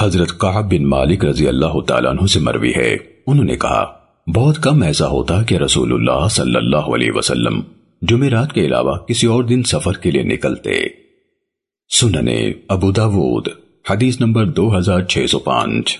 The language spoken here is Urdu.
حضرت قعب بن مالک رضی اللہ تعالیٰ عنہ سے مروی ہے۔ انہوں نے کہا، بہت کم ایسا ہوتا کہ رسول اللہ صلی اللہ علیہ وسلم جمعرات کے علاوہ کسی اور دن سفر کے لیے نکلتے۔ سننے ابو داود، حدیث نمبر دو ہزار چھ سو پانچ۔